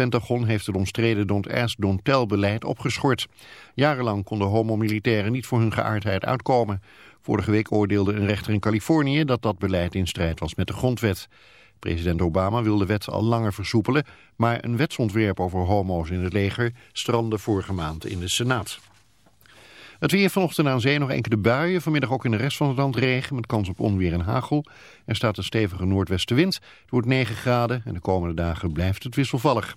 Pentagon heeft het omstreden Don't Ask, Don't Tell beleid opgeschort. Jarenlang konden homomilitairen niet voor hun geaardheid uitkomen. Vorige week oordeelde een rechter in Californië dat dat beleid in strijd was met de grondwet. President Obama wil de wet al langer versoepelen, maar een wetsontwerp over homo's in het leger strandde vorige maand in de Senaat. Het weer vanochtend aan zee nog enkele buien. Vanmiddag ook in de rest van het land regen met kans op onweer en hagel. Er staat een stevige noordwestenwind. Het wordt 9 graden en de komende dagen blijft het wisselvallig.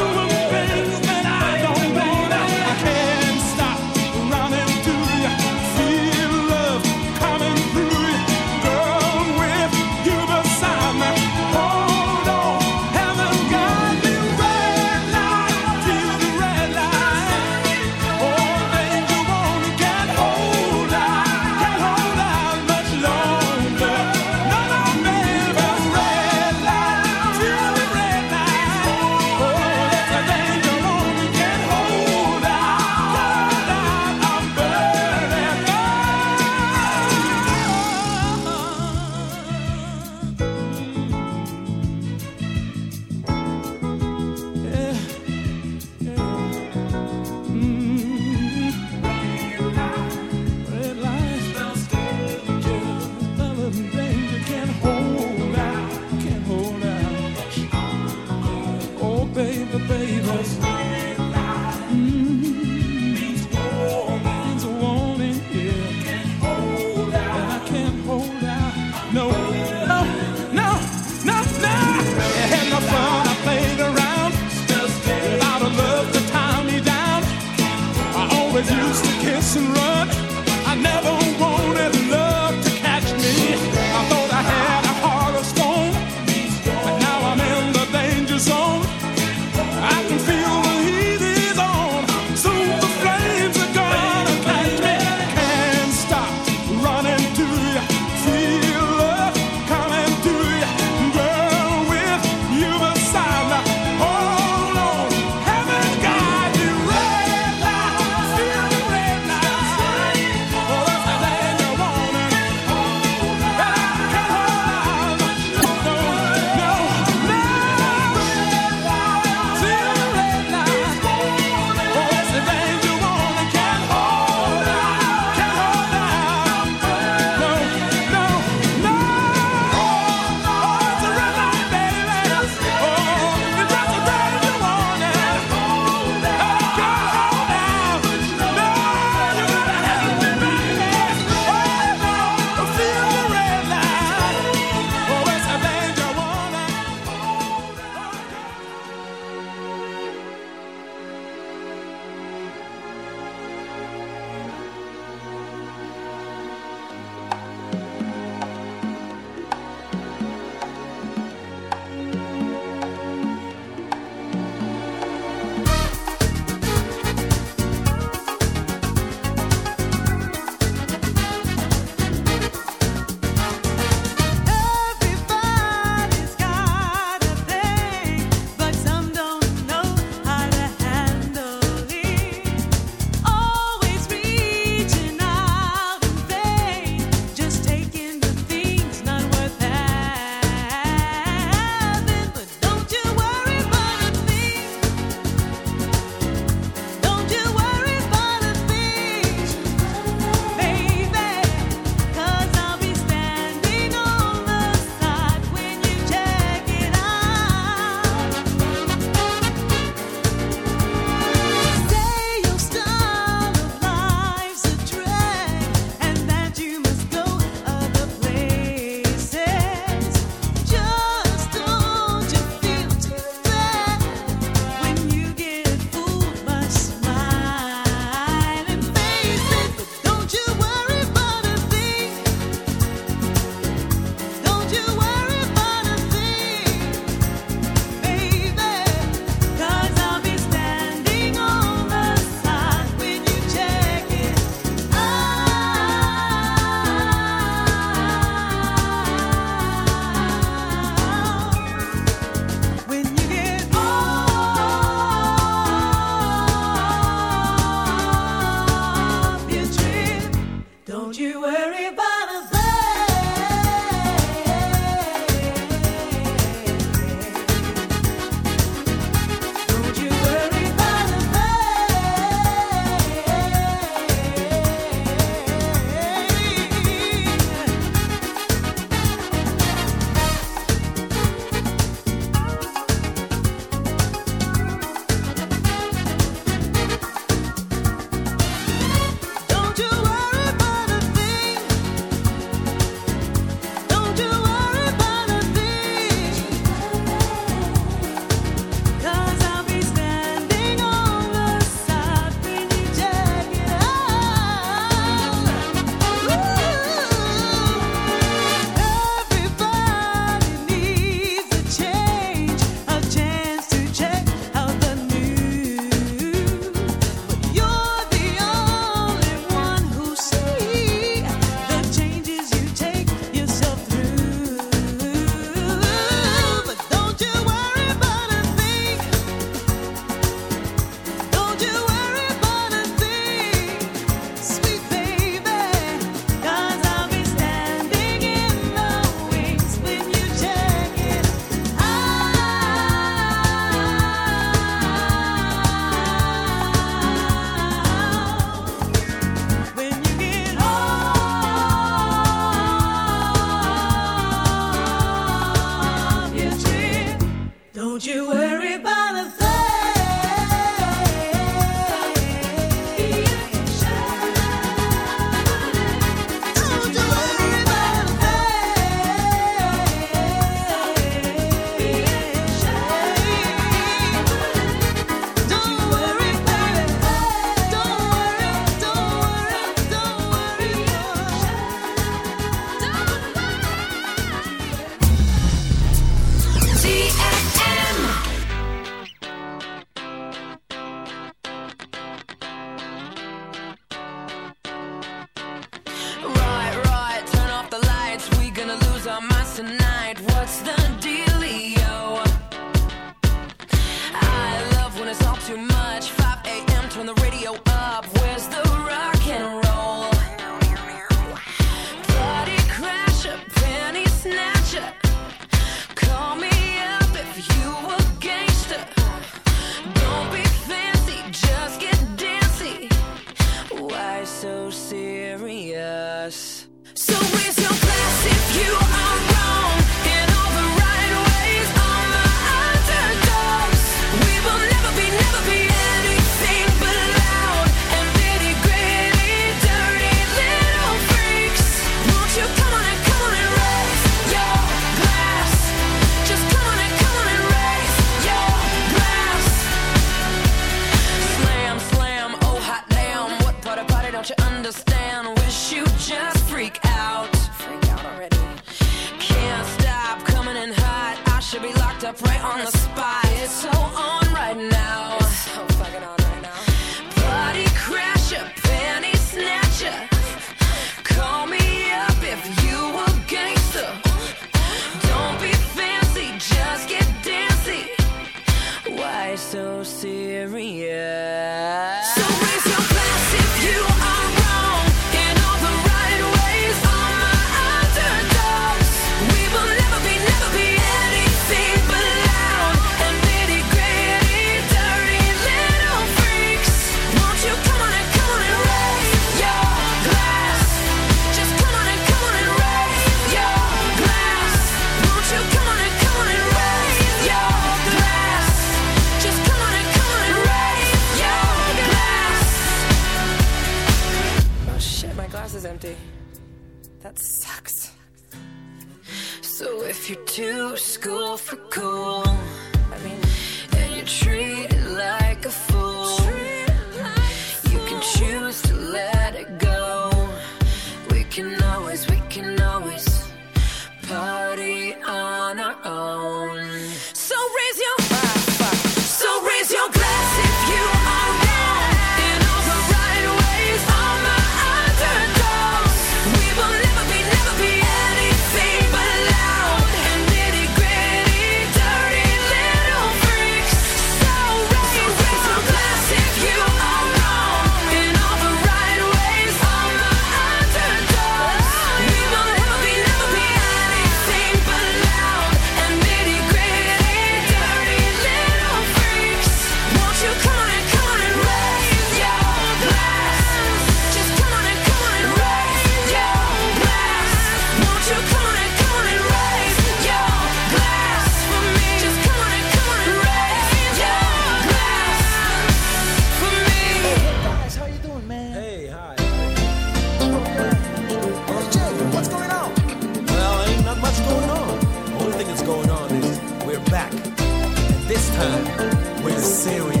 Conhecer o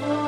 Oh.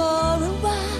for a while.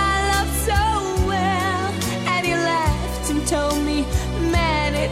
so well, and he laughed and told me, man, it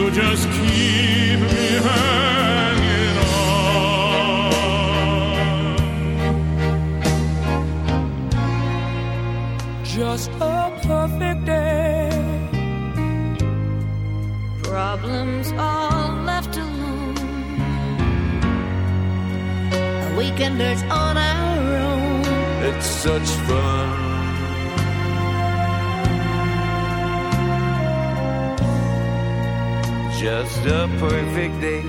You just keep me hanging on. Just a perfect day. Problems all left alone. A Weekenders on our own. It's such fun. Just a perfect day.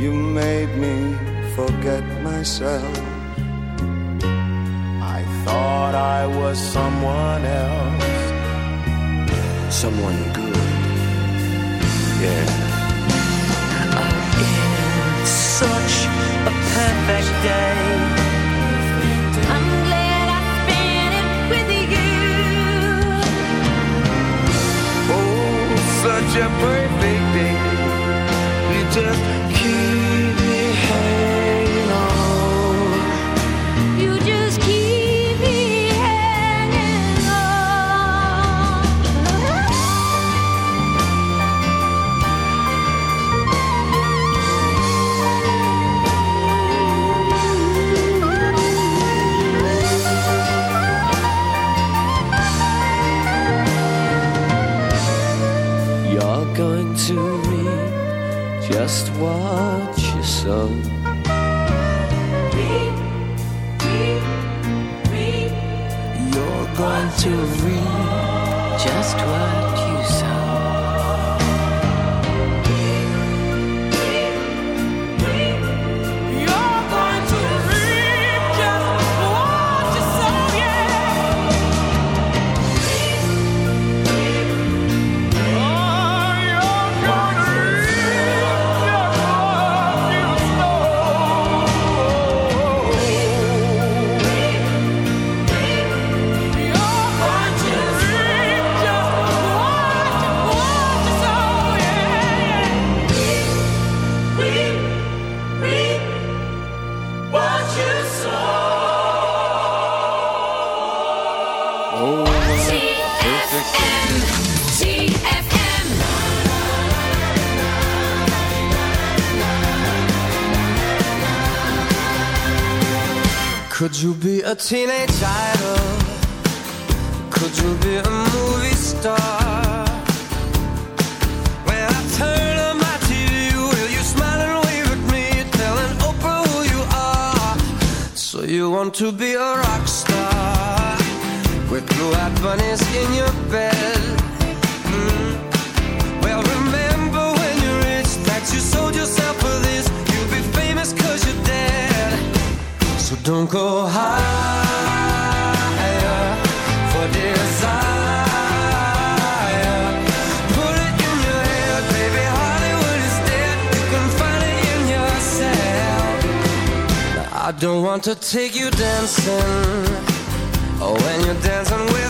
You made me forget myself. I thought I was someone else. someone good. Yeah. It's such a perfect day. Such perfect day. You just just what you sow. You're going to reap just what in your bed? Mm. Well, remember when you rich that you sold yourself for this. You'll be famous 'cause you're dead. So don't go higher for desire. Put it in your head, baby. Hollywood is dead. You can find it in yourself. I don't want to take you dancing. Oh, when you're dancing with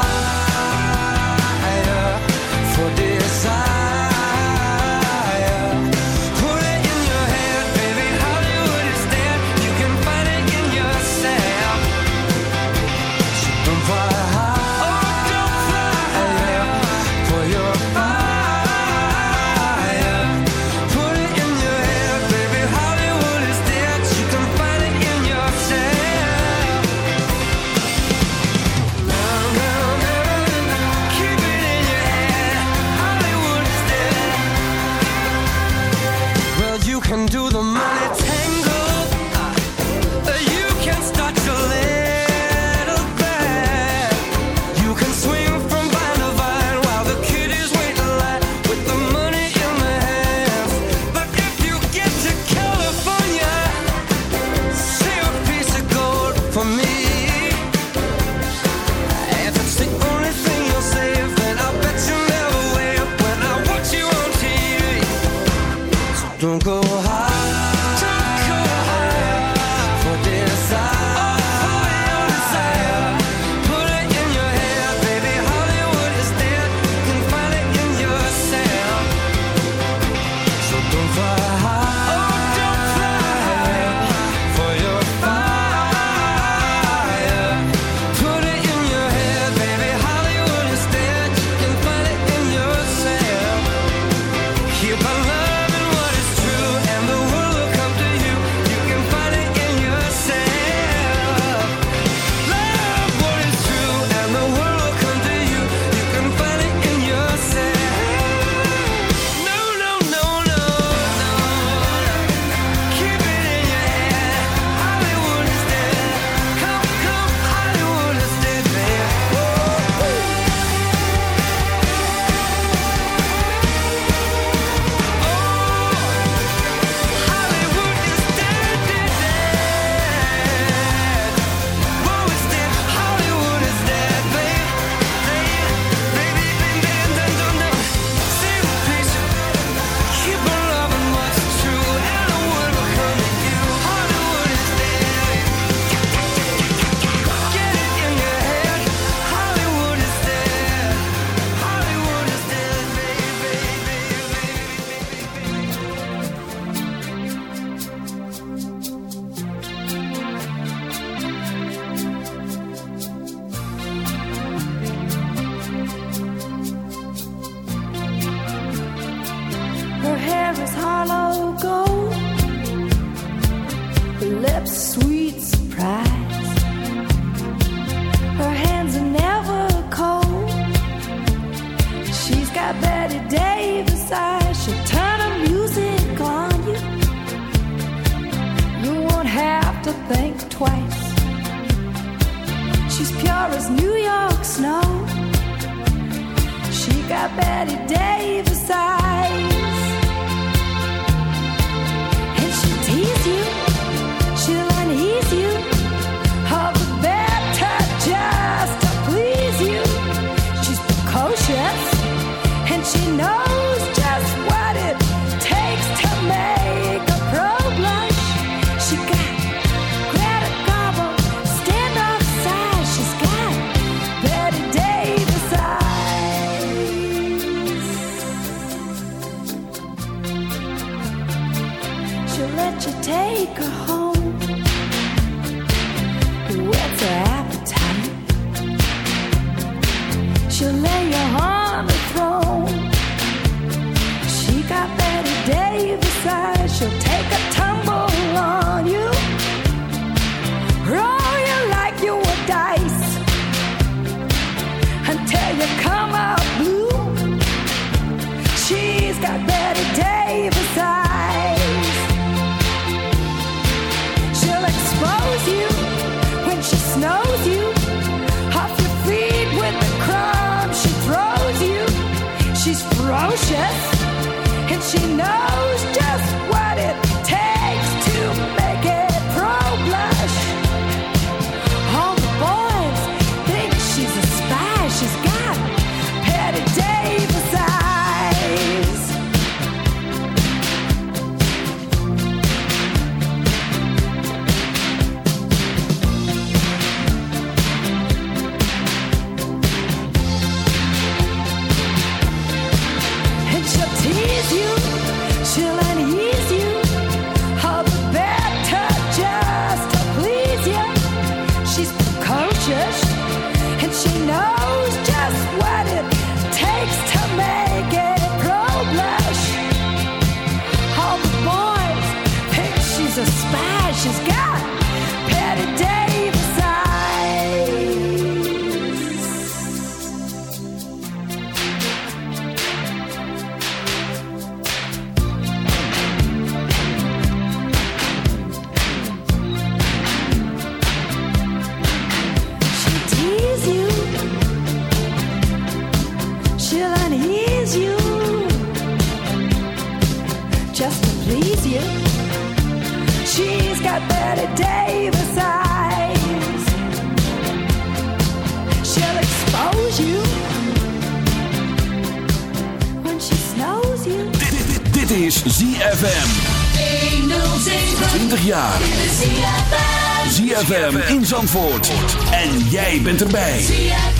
En jij bent erbij.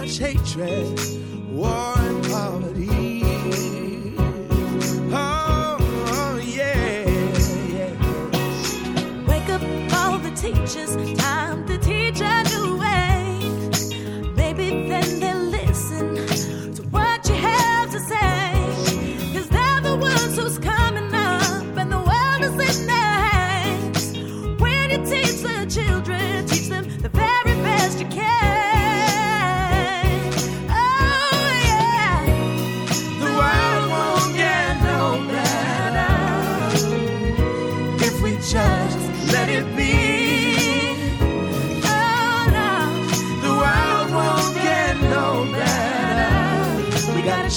Much hatred, war, and poverty.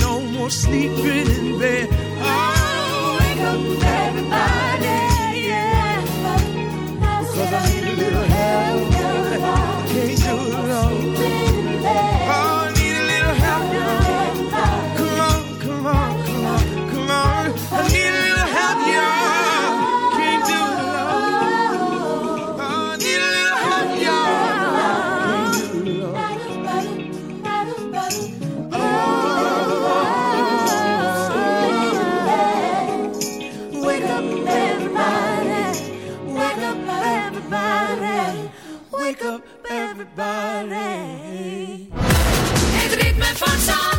No more sleeping in bed. Oh, wake up, everybody. Yeah. Cause I need a little help. Everybody. Het ritme van Zandvoort.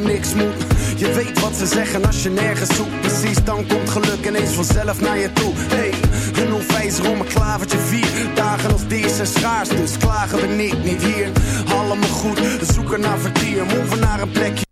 Niks moet. Je weet wat ze zeggen als je nergens zoekt. Precies, dan komt geluk ineens vanzelf naar je toe. Hey, een onwijs rom, een klavertje vier. Dagen als deze zijn schaars, dus klagen we niet, niet hier. Allemaal goed, we zoeken naar vertier, move naar een plekje.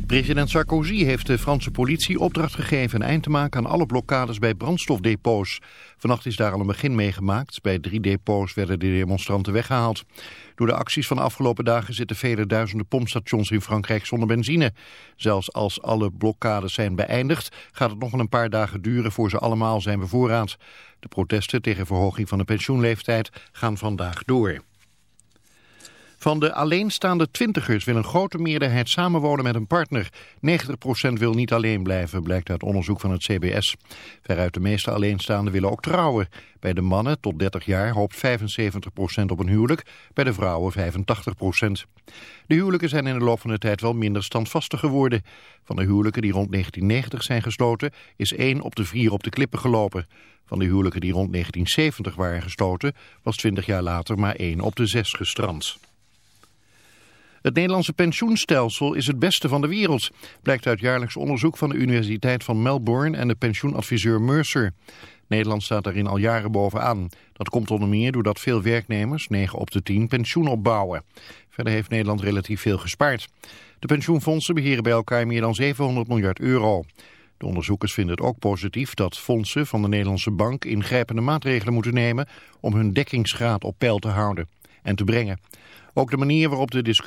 President Sarkozy heeft de Franse politie opdracht gegeven een eind te maken aan alle blokkades bij brandstofdepots. Vannacht is daar al een begin mee gemaakt. Bij drie depots werden de demonstranten weggehaald. Door de acties van de afgelopen dagen zitten vele duizenden pompstations in Frankrijk zonder benzine. Zelfs als alle blokkades zijn beëindigd, gaat het nog wel een paar dagen duren voor ze allemaal zijn bevoorraad. De protesten tegen verhoging van de pensioenleeftijd gaan vandaag door. Van de alleenstaande twintigers wil een grote meerderheid samenwonen met een partner. 90% wil niet alleen blijven, blijkt uit onderzoek van het CBS. Veruit de meeste alleenstaanden willen ook trouwen. Bij de mannen tot 30 jaar hoopt 75% op een huwelijk, bij de vrouwen 85%. De huwelijken zijn in de loop van de tijd wel minder standvastig geworden. Van de huwelijken die rond 1990 zijn gesloten, is één op de vier op de klippen gelopen. Van de huwelijken die rond 1970 waren gesloten, was 20 jaar later maar één op de zes gestrand. Het Nederlandse pensioenstelsel is het beste van de wereld, blijkt uit jaarlijks onderzoek van de Universiteit van Melbourne en de pensioenadviseur Mercer. Nederland staat daarin al jaren bovenaan. Dat komt onder meer doordat veel werknemers, 9 op de 10, pensioen opbouwen. Verder heeft Nederland relatief veel gespaard. De pensioenfondsen beheren bij elkaar meer dan 700 miljard euro. De onderzoekers vinden het ook positief dat fondsen van de Nederlandse bank ingrijpende maatregelen moeten nemen om hun dekkingsgraad op peil te houden en te brengen. Ook de manier waarop de discussie